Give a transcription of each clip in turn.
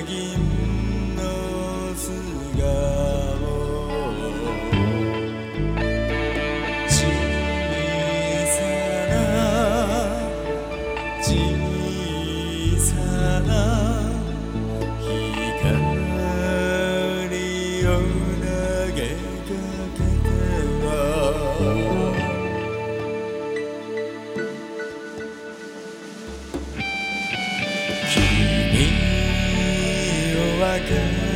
Maggie. like it.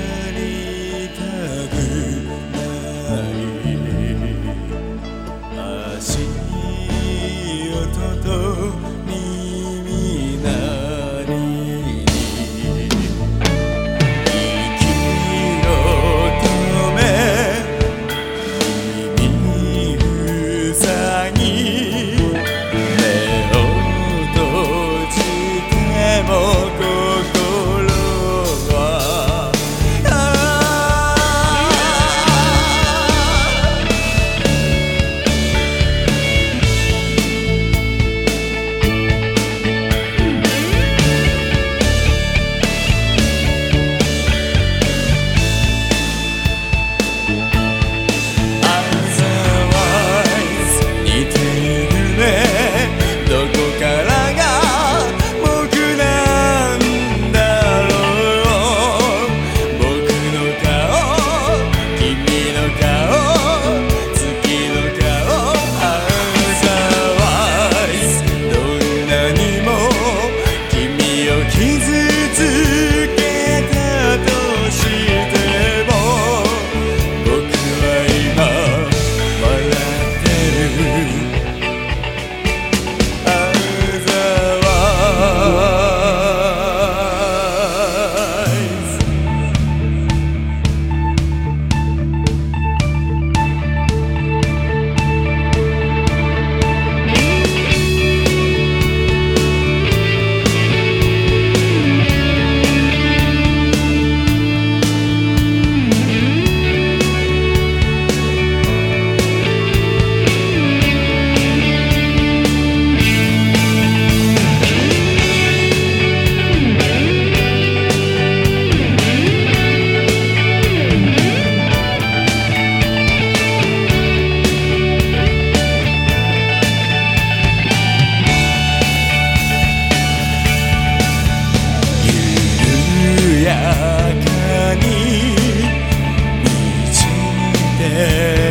Yeah.